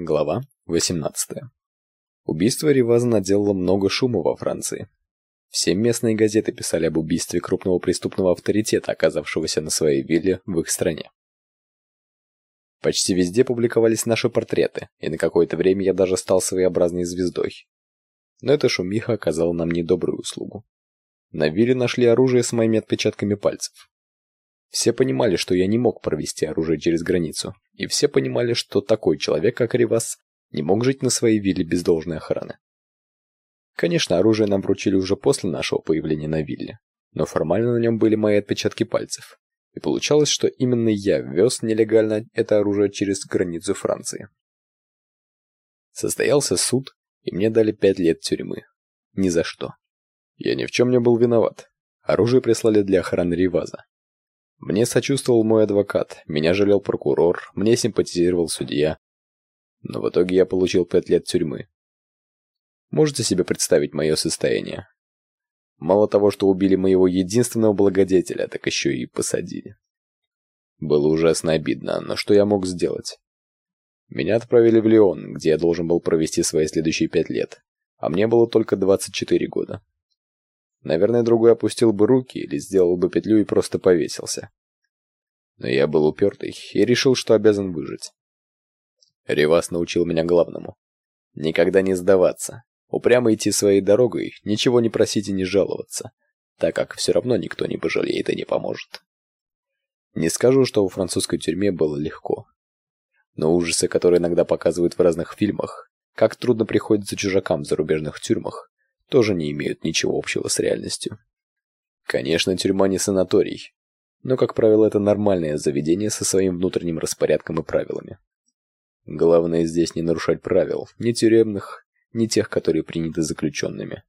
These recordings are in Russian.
Глава 18. Убийство Риваза наделало много шума во Франции. Все местные газеты писали об убийстве крупного преступного авторитета, оказавшегося на своей вилле в их стране. Почти везде публиковались наши портреты, и на какое-то время я даже стал своеобразной звездой. Но эта шумиха оказала нам недобрую услугу. На вилле нашли оружие с моими отпечатками пальцев. Все понимали, что я не мог провести оружие через границу, и все понимали, что такой человек, как Ривас, не мог жить на своей вилле без должной охраны. Конечно, оружие нам вручили уже после нашего появления на вилле, но формально на нем были мои отпечатки пальцев, и получалось, что именно я ввез нелегально это оружие через границу Франции. Состоялся суд, и мне дали пять лет тюрьмы. Ни за что. Я ни в чем не был виноват. Оружие прислали для охраны Риваза. Мне сочувствовал мой адвокат, меня жалел прокурор, мне симпатизировал судья. Но в итоге я получил пять лет тюрьмы. Можете себе представить мое состояние? Мало того, что убили моего единственного благодетеля, так еще и посадили. Было ужасно обидно, но что я мог сделать? Меня отправили в Лион, где я должен был провести свои следующие пять лет, а мне было только 24 года. Наверное, другой опустил бы руки или сделал бы петлю и просто повесился. Но я был упертый и решил, что обязан выжить. Ревас научил меня главному. Никогда не сдаваться. Упрямо идти своей дорогой, ничего не просить и не жаловаться, так как все равно никто не пожалеет и не поможет. Не скажу, что во французской тюрьме было легко. Но ужасы, которые иногда показывают в разных фильмах, как трудно приходится чужакам в зарубежных тюрьмах, тоже не имеют ничего общего с реальностью. Конечно, тюрьма не санаторий, но, как правило, это нормальное заведение со своим внутренним распорядком и правилами. Главное здесь не нарушать правил, ни тюремных, ни тех, которые приняты заключенными.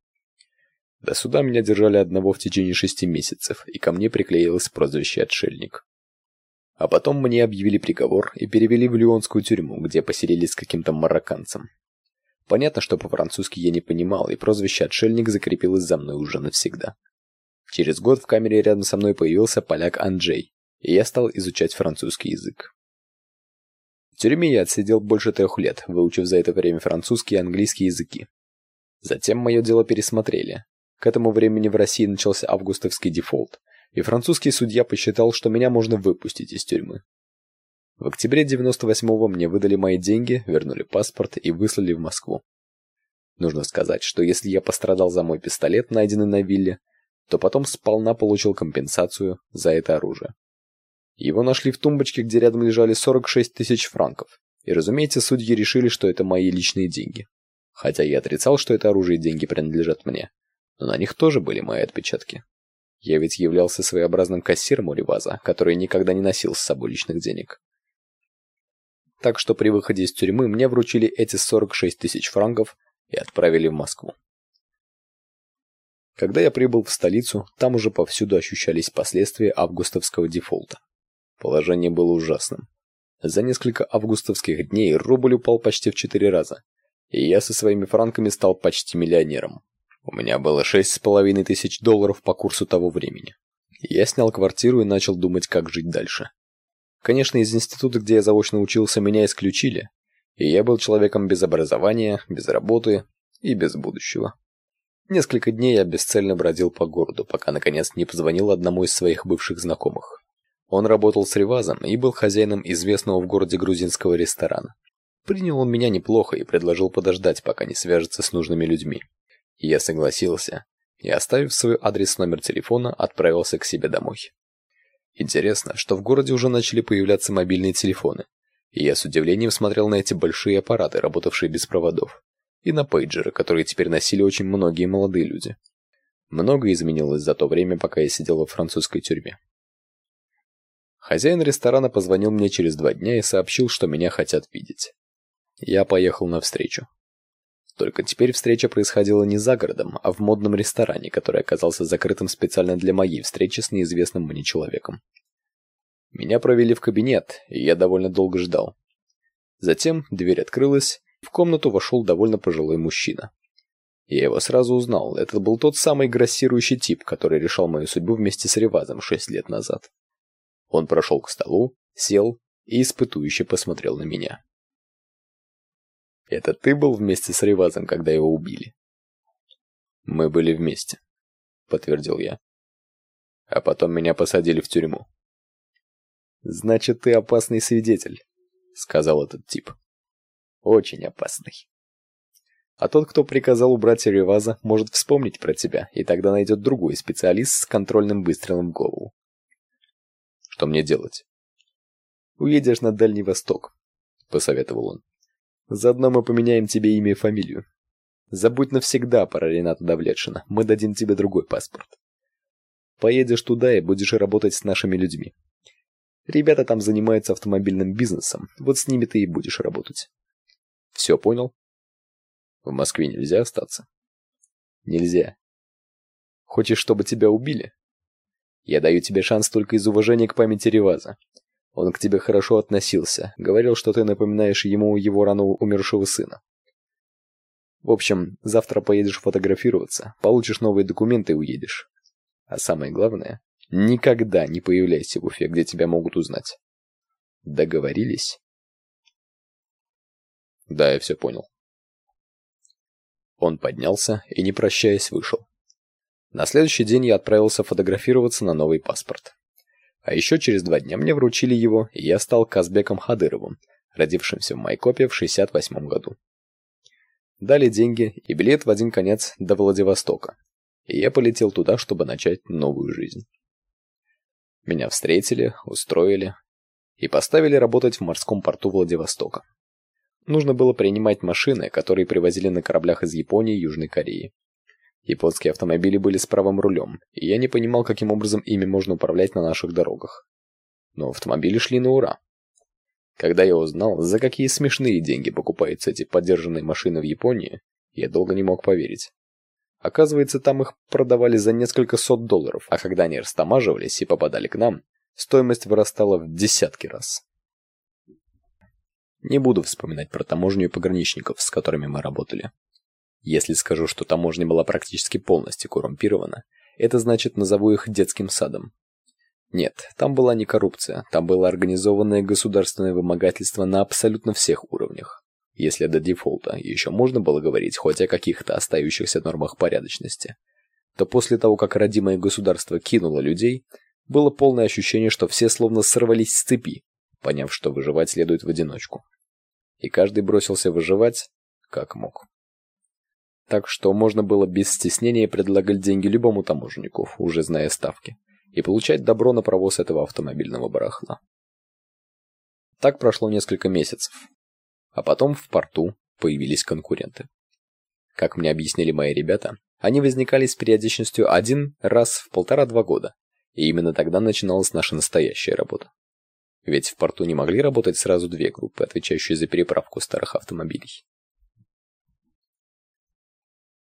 До суда меня держали одного в течение шести месяцев, и ко мне приклеилось прозвище «отшельник». А потом мне объявили приговор и перевели в Лионскую тюрьму, где поселили с каким-то марокканцем. Понятно, что по-французски я не понимал, и прозвище «отшельник» закрепилось за мной уже навсегда. Через год в камере рядом со мной появился поляк Анджей, и я стал изучать французский язык. В тюрьме я отсидел больше трех лет, выучив за это время французский и английский языки. Затем мое дело пересмотрели. К этому времени в России начался августовский дефолт, и французский судья посчитал, что меня можно выпустить из тюрьмы. В октябре 98-го мне выдали мои деньги, вернули паспорт и выслали в Москву. Нужно сказать, что если я пострадал за мой пистолет, найденный на вилле, то потом сполна получил компенсацию за это оружие. Его нашли в тумбочке, где рядом лежали 46 тысяч франков. И, разумеется, судьи решили, что это мои личные деньги. Хотя я отрицал, что это оружие и деньги принадлежат мне. Но на них тоже были мои отпечатки. Я ведь являлся своеобразным кассиром у Реваза, который никогда не носил с собой личных денег. Так что при выходе из тюрьмы мне вручили эти 46 тысяч франков и отправили в Москву. Когда я прибыл в столицу, там уже повсюду ощущались последствия августовского дефолта. Положение было ужасным. За несколько августовских дней рубль упал почти в четыре раза, и я со своими франками стал почти миллионером. У меня было шесть с половиной тысяч долларов по курсу того времени. Я снял квартиру и начал думать, как жить дальше. Конечно, из института, где я заочно учился, меня исключили, и я был человеком без образования, без работы и без будущего. Несколько дней я бесцельно бродил по городу, пока наконец не позвонил одному из своих бывших знакомых. Он работал с Ревазом и был хозяином известного в городе грузинского ресторана. Принял он меня неплохо и предложил подождать, пока не свяжется с нужными людьми. Я согласился и, оставив свой адрес номер телефона, отправился к себе домой. Интересно, что в городе уже начали появляться мобильные телефоны, и я с удивлением смотрел на эти большие аппараты, работавшие без проводов, и на пейджеры, которые теперь носили очень многие молодые люди. Многое изменилось за то время, пока я сидел во французской тюрьме. Хозяин ресторана позвонил мне через два дня и сообщил, что меня хотят видеть. Я поехал навстречу. Только теперь встреча происходила не за городом, а в модном ресторане, который оказался закрытым специально для моей встречи с неизвестным мне человеком. Меня провели в кабинет, и я довольно долго ждал. Затем дверь открылась, в комнату вошел довольно пожилой мужчина. Я его сразу узнал. Это был тот самый грассирующий тип, который решал мою судьбу вместе с Ревазом шесть лет назад. Он прошел к столу, сел и испытующе посмотрел на меня. Это ты был вместе с Ревазом, когда его убили? Мы были вместе, подтвердил я. А потом меня посадили в тюрьму. Значит, ты опасный свидетель, сказал этот тип. Очень опасный. А тот, кто приказал убрать Реваза, может вспомнить про тебя, и тогда найдет другой специалист с контрольным выстрелом в голову. Что мне делать? Уедешь на Дальний Восток, посоветовал он. Заодно мы поменяем тебе имя и фамилию. Забудь навсегда про Рената Давлетшина. Мы дадим тебе другой паспорт. Поедешь туда и будешь работать с нашими людьми. Ребята там занимаются автомобильным бизнесом. Вот с ними ты и будешь работать. Все понял? В Москве нельзя остаться. Нельзя. Хочешь, чтобы тебя убили? Я даю тебе шанс только из уважения к памяти Реваза. Он к тебе хорошо относился, говорил, что ты напоминаешь ему его рано умершего сына. В общем, завтра поедешь фотографироваться, получишь новые документы и уедешь. А самое главное, никогда не появляйся в Уфе, где тебя могут узнать. Договорились? Да, я все понял. Он поднялся и, не прощаясь, вышел. На следующий день я отправился фотографироваться на новый паспорт. А еще через два дня мне вручили его, и я стал Казбеком Хадыровым, родившимся в Майкопе в 68 году. Дали деньги и билет в один конец до Владивостока, и я полетел туда, чтобы начать новую жизнь. Меня встретили, устроили и поставили работать в морском порту Владивостока. Нужно было принимать машины, которые привозили на кораблях из Японии и Южной Кореи. Японские автомобили были с правым рулем, и я не понимал, каким образом ими можно управлять на наших дорогах. Но автомобили шли на ура. Когда я узнал, за какие смешные деньги покупаются эти подержанные машины в Японии, я долго не мог поверить. Оказывается, там их продавали за несколько сот долларов, а когда они растамаживались и попадали к нам, стоимость вырастала в десятки раз. Не буду вспоминать про таможню и пограничников, с которыми мы работали. Если скажу, что таможня была практически полностью коррумпирована, это значит назову их детским садом. Нет, там была не коррупция, там было организованное государственное вымогательство на абсолютно всех уровнях. Если до дефолта еще можно было говорить хоть о каких-то остающихся нормах порядочности, то после того, как родимое государство кинуло людей, было полное ощущение, что все словно сорвались с цепи, поняв, что выживать следует в одиночку. И каждый бросился выживать, как мог. Так что можно было без стеснения предлагать деньги любому таможеннику, уже зная ставки, и получать добро на провоз этого автомобильного барахла. Так прошло несколько месяцев. А потом в порту появились конкуренты. Как мне объяснили мои ребята, они возникали с периодичностью один раз в полтора-два года, и именно тогда начиналась наша настоящая работа. Ведь в порту не могли работать сразу две группы, отвечающие за переправку старых автомобилей.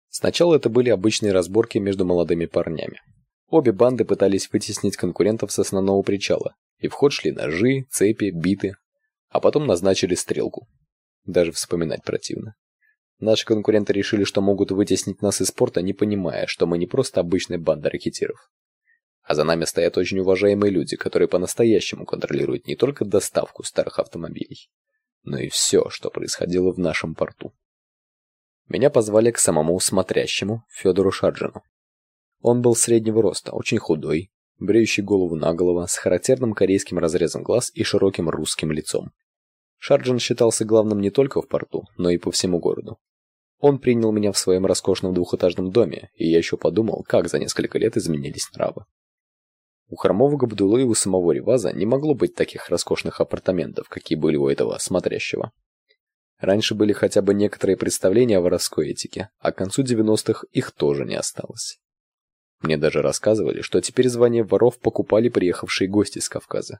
Сначала это были обычные разборки между молодыми парнями. Обе банды пытались вытеснить конкурентов с основного причала, и в ход шли ножи, цепи, биты, а потом назначили стрелку. Даже вспоминать противно. Наши конкуренты решили, что могут вытеснить нас из порта, не понимая, что мы не просто обычная банда ракетиров. А за нами стоят очень уважаемые люди, которые по-настоящему контролируют не только доставку старых автомобилей, но и все, что происходило в нашем порту. Меня позвали к самому смотрящему Федору Шарджину. Он был среднего роста, очень худой, бреющий голову наголо, с характерным корейским разрезом глаз и широким русским лицом. Шарджин считался главным не только в порту, но и по всему городу. Он принял меня в своем роскошном двухэтажном доме, и я еще подумал, как за несколько лет изменились нравы. У хромого Габдулы и у самого Реваза не могло быть таких роскошных апартаментов, какие были у этого смотрящего. Раньше были хотя бы некоторые представления о воровской этике, а к концу 90-х их тоже не осталось. Мне даже рассказывали, что теперь звание воров покупали приехавшие гости с Кавказа.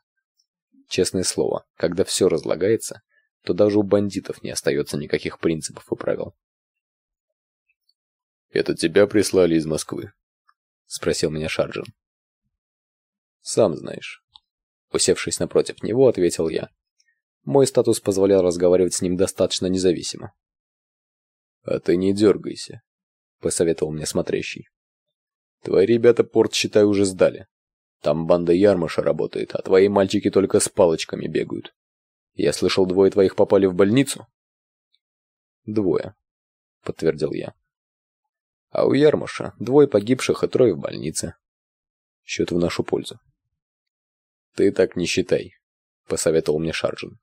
Честное слово, когда все разлагается, то даже у бандитов не остается никаких принципов и правил. «Это тебя прислали из Москвы?» — спросил меня Шарджин. Сам знаешь. Усевшись напротив него, ответил я. Мой статус позволял разговаривать с ним достаточно независимо. А ты не дергайся, посоветовал мне смотрящий. Твои ребята порт, считай, уже сдали. Там банда Ярмаша работает, а твои мальчики только с палочками бегают. Я слышал, двое твоих попали в больницу. Двое, подтвердил я. А у Ярмаша двое погибших и трое в больнице. Счет в нашу пользу. Ты так не считай, посоветовал мне Шарджин.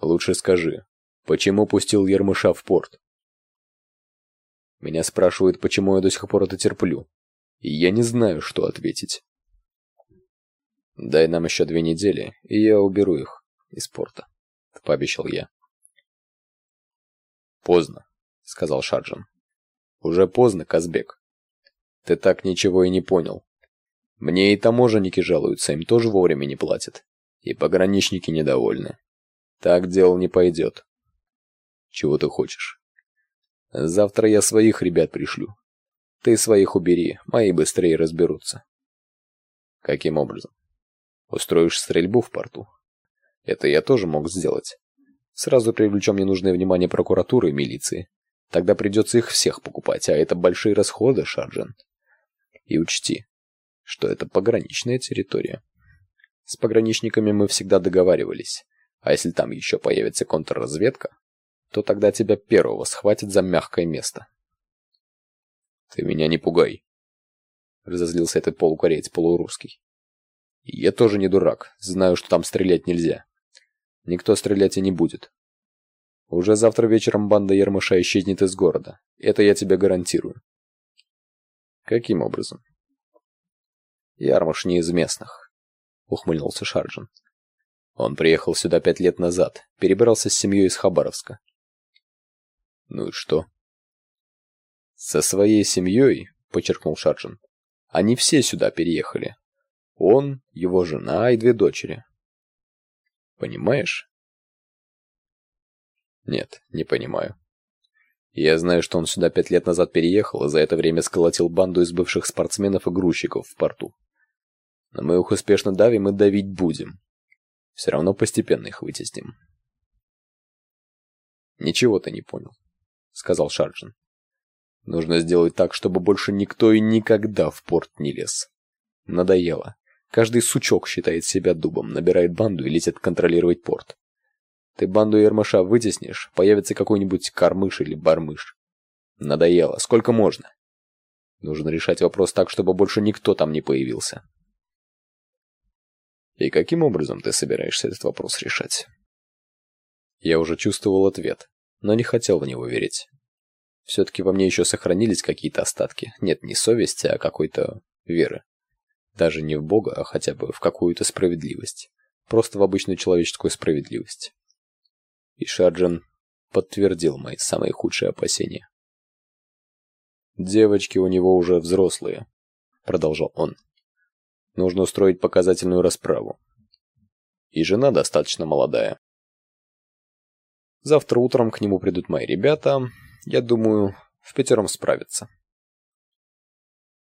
Лучше скажи, почему пустил Ермыша в порт? Меня спрашивают, почему я до сих пор это терплю. И я не знаю, что ответить. Дай нам еще две недели, и я уберу их из порта, пообещал я. Поздно, сказал Шарджан. Уже поздно, Казбек. Ты так ничего и не понял. Мне и таможенники жалуются, им тоже вовремя не платят. И пограничники недовольны. Так дело не пойдет. Чего ты хочешь? Завтра я своих ребят пришлю. Ты своих убери, мои быстрее разберутся. Каким образом? Устроишь стрельбу в порту? Это я тоже мог сделать. Сразу привлечем ненужное внимание прокуратуры и милиции. Тогда придется их всех покупать, а это большие расходы, Шарджен. И учти, что это пограничная территория. С пограничниками мы всегда договаривались. А если там еще появится контрразведка, то тогда тебя первого схватят за мягкое место. Ты меня не пугай, разозлился этот полукореец полурусский. Я тоже не дурак, знаю, что там стрелять нельзя. Никто стрелять и не будет. Уже завтра вечером банда Ермыша исчезнет из города. Это я тебе гарантирую. Каким образом? Ярмыш не из местных, ухмыльнулся Шарджин. Он приехал сюда пять лет назад, перебрался с семьей из Хабаровска. Ну и что? Со своей семьей, подчеркнул Шарджин. Они все сюда переехали. Он, его жена и две дочери. Понимаешь? Нет, не понимаю. Я знаю, что он сюда пять лет назад переехал и за это время сколотил банду из бывших спортсменов и грузчиков в порту. Но мы их успешно давим и давить будем. Все равно постепенно их вытесним. Ничего ты не понял, сказал Шарджин. Нужно сделать так, чтобы больше никто и никогда в порт не лез. Надоело. Каждый сучок считает себя дубом, набирает банду и летит контролировать порт. Ты банду Ермаша вытеснишь, появится какой-нибудь кормыш или бармыш. Надоело. Сколько можно? Нужно решать вопрос так, чтобы больше никто там не появился. И каким образом ты собираешься этот вопрос решать? Я уже чувствовал ответ, но не хотел в него верить. Все-таки во мне еще сохранились какие-то остатки. Нет, не совести, а какой-то веры. Даже не в Бога, а хотя бы в какую-то справедливость. Просто в обычную человеческую справедливость. И Шарджан подтвердил мои самые худшие опасения. «Девочки у него уже взрослые», — продолжал он. «Нужно устроить показательную расправу. И жена достаточно молодая. Завтра утром к нему придут мои ребята. Я думаю, в пятером справятся».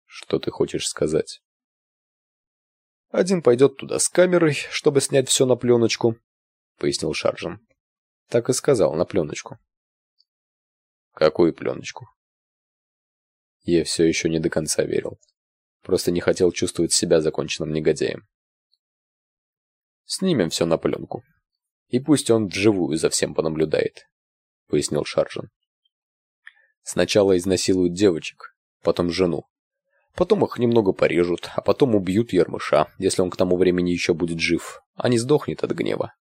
«Что ты хочешь сказать?» «Один пойдет туда с камерой, чтобы снять все на пленочку», — пояснил Шарджан. Так и сказал, на пленочку. Какую пленочку? Я все еще не до конца верил. Просто не хотел чувствовать себя законченным негодяем. Снимем все на пленку. И пусть он вживую за всем понаблюдает, пояснил Шаржин. Сначала изнасилуют девочек, потом жену. Потом их немного порежут, а потом убьют Ермыша, если он к тому времени еще будет жив, а не сдохнет от гнева.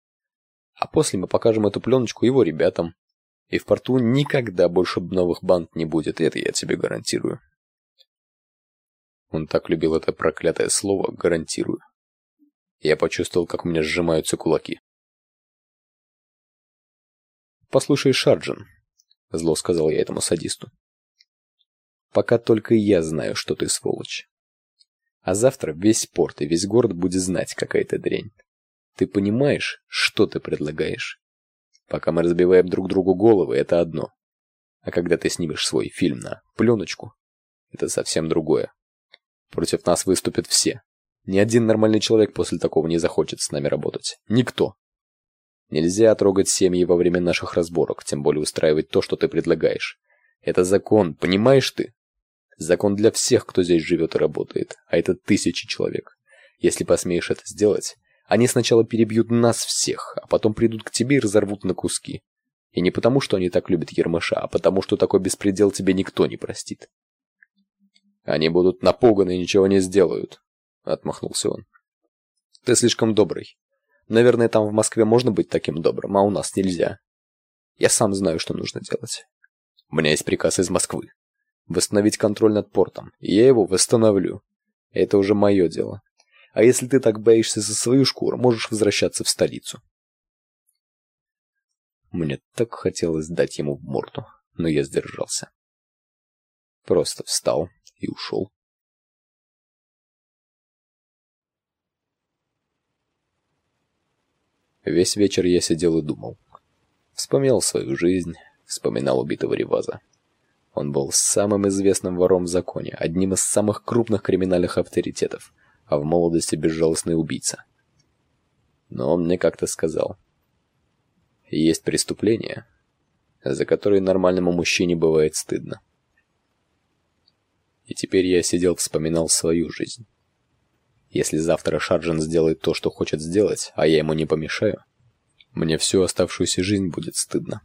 А после мы покажем эту пленочку его ребятам. И в порту никогда больше новых банд не будет, это я тебе гарантирую. Он так любил это проклятое слово «гарантирую». Я почувствовал, как у меня сжимаются кулаки. «Послушай, Шарджин», — зло сказал я этому садисту. «Пока только я знаю, что ты сволочь. А завтра весь порт и весь город будет знать, какая ты дрянь. Ты понимаешь, что ты предлагаешь? Пока мы разбиваем друг другу головы, это одно. А когда ты снимешь свой фильм на пленочку, это совсем другое. Против нас выступят все. Ни один нормальный человек после такого не захочет с нами работать. Никто. Нельзя трогать семьи во время наших разборок, тем более устраивать то, что ты предлагаешь. Это закон, понимаешь ты? Закон для всех, кто здесь живет и работает, а это тысячи человек. Если посмеешь это сделать, они сначала перебьют нас всех, а потом придут к тебе и разорвут на куски. И не потому, что они так любят Ермыша, а потому, что такой беспредел тебе никто не простит. Они будут напуганы и ничего не сделают, отмахнулся он. Ты слишком добрый. Наверное, там в Москве можно быть таким добрым, а у нас нельзя. Я сам знаю, что нужно делать. У меня есть приказ из Москвы. Восстановить контроль над портом. И я его восстановлю. Это уже мое дело. А если ты так боишься за свою шкуру, можешь возвращаться в столицу. Мне так хотелось дать ему в морду, но я сдержался. Просто встал и ушел. Весь вечер я сидел и думал. Вспоминал свою жизнь, вспоминал убитого Реваза. Он был самым известным вором в законе, одним из самых крупных криминальных авторитетов, а в молодости безжалостный убийца. Но он мне как-то сказал. Есть преступления, за которые нормальному мужчине бывает стыдно. И теперь я сидел, вспоминал свою жизнь. Если завтра Шарджин сделает то, что хочет сделать, а я ему не помешаю, мне всю оставшуюся жизнь будет стыдно.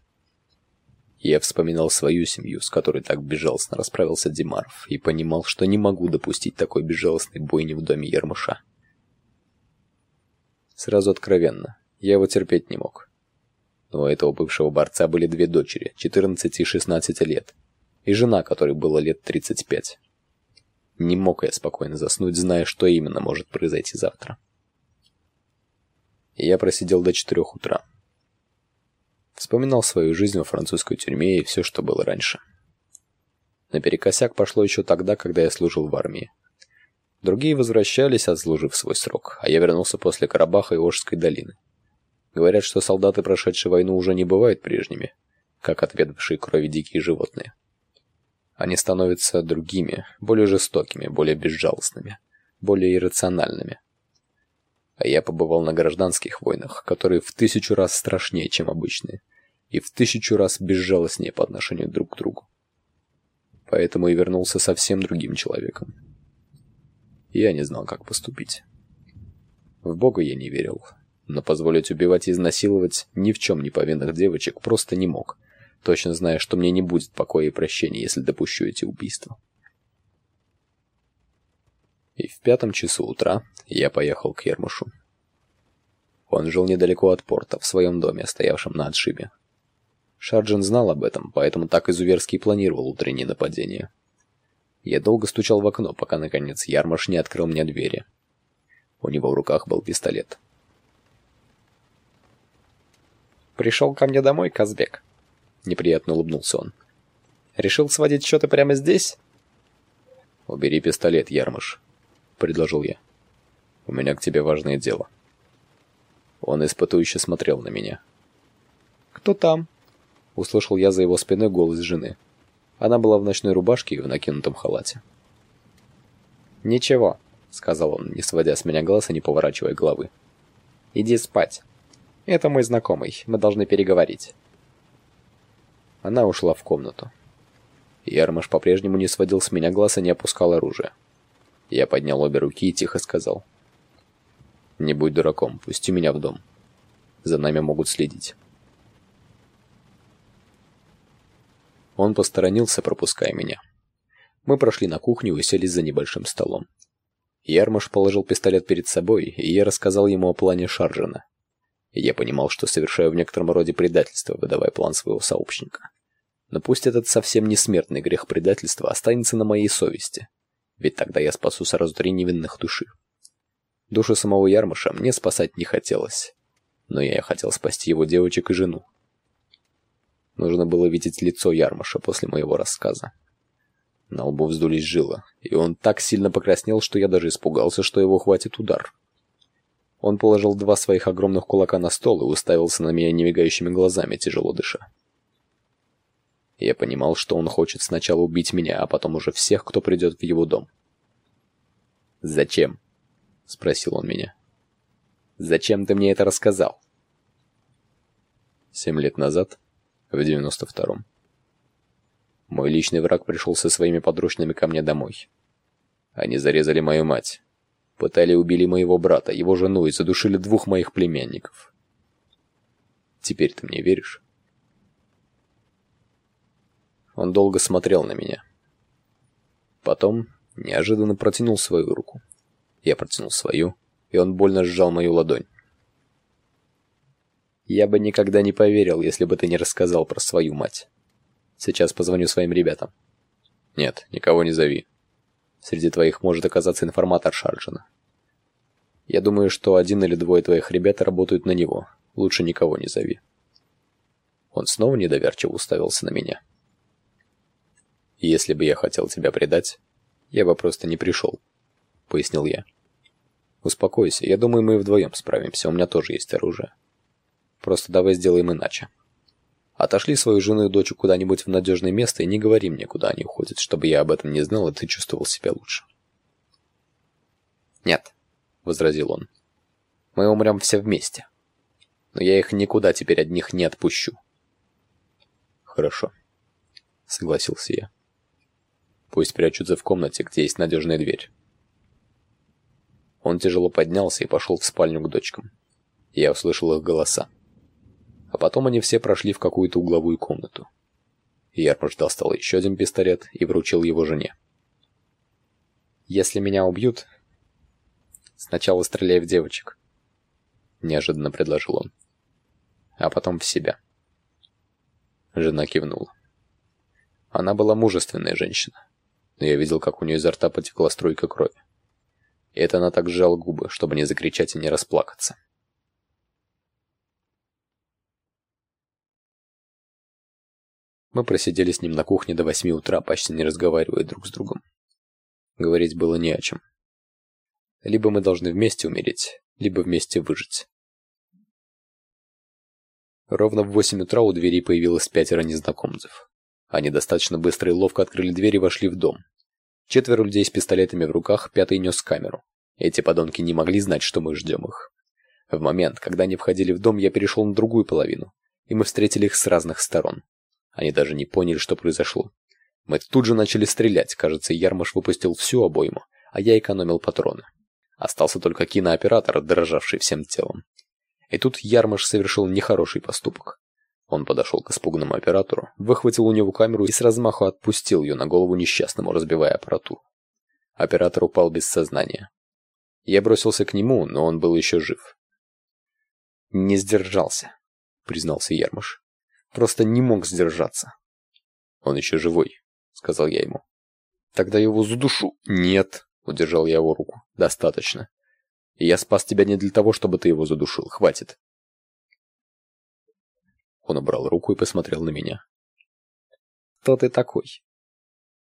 Я вспоминал свою семью, с которой так безжалостно расправился Димаров, и понимал, что не могу допустить такой безжалостной бойни в доме Ермыша. Сразу откровенно, я его терпеть не мог. Но у этого бывшего борца были две дочери, 14 и 16 лет, и жена, которой было лет 35. Не мог я спокойно заснуть, зная, что именно может произойти завтра. Я просидел до четырех утра. Вспоминал свою жизнь во французской тюрьме и все, что было раньше. Наперекосяк пошло еще тогда, когда я служил в армии. Другие возвращались, отслужив свой срок, а я вернулся после Карабаха и Ожской долины. Говорят, что солдаты, прошедшие войну, уже не бывают прежними, как отведавшие крови дикие животные. Они становятся другими, более жестокими, более безжалостными, более иррациональными. А я побывал на гражданских войнах, которые в тысячу раз страшнее, чем обычные, и в тысячу раз безжалостнее по отношению друг к другу. Поэтому и вернулся совсем другим человеком. Я не знал, как поступить. В Бога я не верил, но позволить убивать и изнасиловать ни в чем не повинных девочек просто не мог, точно зная, что мне не будет покоя и прощения, если допущу эти убийства. И в пятом часу утра я поехал к Ермушу. Он жил недалеко от порта, в своем доме, стоявшем на отшибе. Шарджин знал об этом, поэтому так изуверски и планировал утреннее нападение. Я долго стучал в окно, пока, наконец, Ярмаш не открыл мне двери. У него в руках был пистолет. «Пришел ко мне домой, Казбек?» Неприятно улыбнулся он. «Решил сводить счеты прямо здесь?» «Убери пистолет, Ярмаш», — предложил я. «У меня к тебе важное дело». Он испытующе смотрел на меня. «Кто там?» — услышал я за его спиной голос жены. Она была в ночной рубашке и в накинутом халате. «Ничего», — сказал он, не сводя с меня глаз и не поворачивая головы. «Иди спать. Это мой знакомый, мы должны переговорить». Она ушла в комнату. Ярмаш по-прежнему не сводил с меня глаз и не опускал оружие. Я поднял обе руки и тихо сказал. «Не будь дураком, пусти меня в дом. За нами могут следить». Он посторонился, пропуская меня. Мы прошли на кухню и уселись за небольшим столом. Ярмаш положил пистолет перед собой, и я рассказал ему о плане Шаржина. Я понимал, что совершаю в некотором роде предательство, выдавая план своего сообщника. Но пусть этот совсем не смертный грех предательства останется на моей совести, ведь тогда я спасу сразу три невинных души. Душу самого Ярмаша мне спасать не хотелось, но я хотел спасти его девочек и жену. Нужно было видеть лицо Ярмаша после моего рассказа. На лбу вздулись жилы, и он так сильно покраснел, что я даже испугался, что его хватит удар. Он положил два своих огромных кулака на стол и уставился на меня немигающими глазами, тяжело дыша. Я понимал, что он хочет сначала убить меня, а потом уже всех, кто придет в его дом. «Зачем?» — спросил он меня. «Зачем ты мне это рассказал?» Семь лет назад, в девяносто втором, мой личный враг пришел со своими подручными ко мне домой. Они зарезали мою мать, пытали и убили моего брата, его жену и задушили двух моих племянников. Теперь ты мне веришь? Он долго смотрел на меня. Потом неожиданно протянул свою руку. Я протянул свою, и он больно сжал мою ладонь. Я бы никогда не поверил, если бы ты не рассказал про свою мать. Сейчас позвоню своим ребятам. Нет, никого не зови. Среди твоих может оказаться информатор Шарджина. Я думаю, что один или двое твоих ребят работают на него. Лучше никого не зови. Он снова недоверчиво уставился на меня. Если бы я хотел тебя предать, я бы просто не пришел, пояснил я. Успокойся, я думаю, мы вдвоем справимся, у меня тоже есть оружие. Просто давай сделаем иначе. Отошли свою жену и дочь куда-нибудь в надежное место и не говори мне, куда они уходят, чтобы я об этом не знал, и ты чувствовал себя лучше. Нет, возразил он. Мы умрем все вместе. Но я их никуда теперь одних не отпущу. Хорошо, согласился я. Пусть прячутся в комнате, где есть надежная дверь. Он тяжело поднялся и пошел в спальню к дочкам. Я услышал их голоса. А потом они все прошли в какую-то угловую комнату. Ярмаш достал еще один пистолет и вручил его жене. «Если меня убьют, сначала стреляй в девочек», — неожиданно предложил он. «А потом в себя». Жена кивнула. Она была мужественная женщина, но я видел, как у нее изо рта потекла струйка крови. И это она так сжала губы, чтобы не закричать и не расплакаться. Мы просидели с ним на кухне до восьми утра, почти не разговаривая друг с другом. Говорить было не о чем. Либо мы должны вместе умереть, либо вместе выжить. Ровно в восемь утра у двери появилось пятеро незнакомцев. Они достаточно быстро и ловко открыли дверь и вошли в дом. Четверо людей с пистолетами в руках, пятый нес камеру. Эти подонки не могли знать, что мы ждем их. В момент, когда они входили в дом, я перешел на другую половину, и мы встретили их с разных сторон. Они даже не поняли, что произошло. Мы тут же начали стрелять, кажется, Ярмаш выпустил всю обойму, а я экономил патроны. Остался только кинооператор, дрожавший всем телом. И тут Ярмаш совершил нехороший поступок. Он подошел к испуганному оператору, выхватил у него камеру и с размаху отпустил ее на голову несчастному, разбивая аппаратуру. Оператор упал без сознания. Я бросился к нему, но он был еще жив. «Не сдержался», — признался Ярмаш. «Просто не мог сдержаться». «Он еще живой», — сказал я ему. «Тогда его задушу». «Нет», — удержал я его руку. «Достаточно. я спас тебя не для того, чтобы ты его задушил. Хватит». Он убрал руку и посмотрел на меня. «Кто ты такой?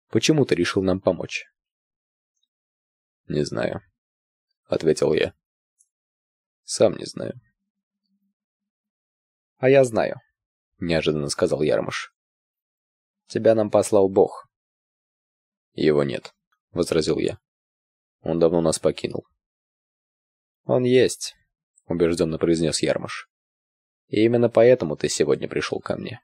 Почему ты решил нам помочь?» «Не знаю», — ответил я. «Сам не знаю». «А я знаю», — неожиданно сказал Ярмаш. «Тебя нам послал Бог». «Его нет», — возразил я. «Он давно нас покинул». «Он есть», — убежденно произнес Ярмаш. И именно поэтому ты сегодня пришел ко мне.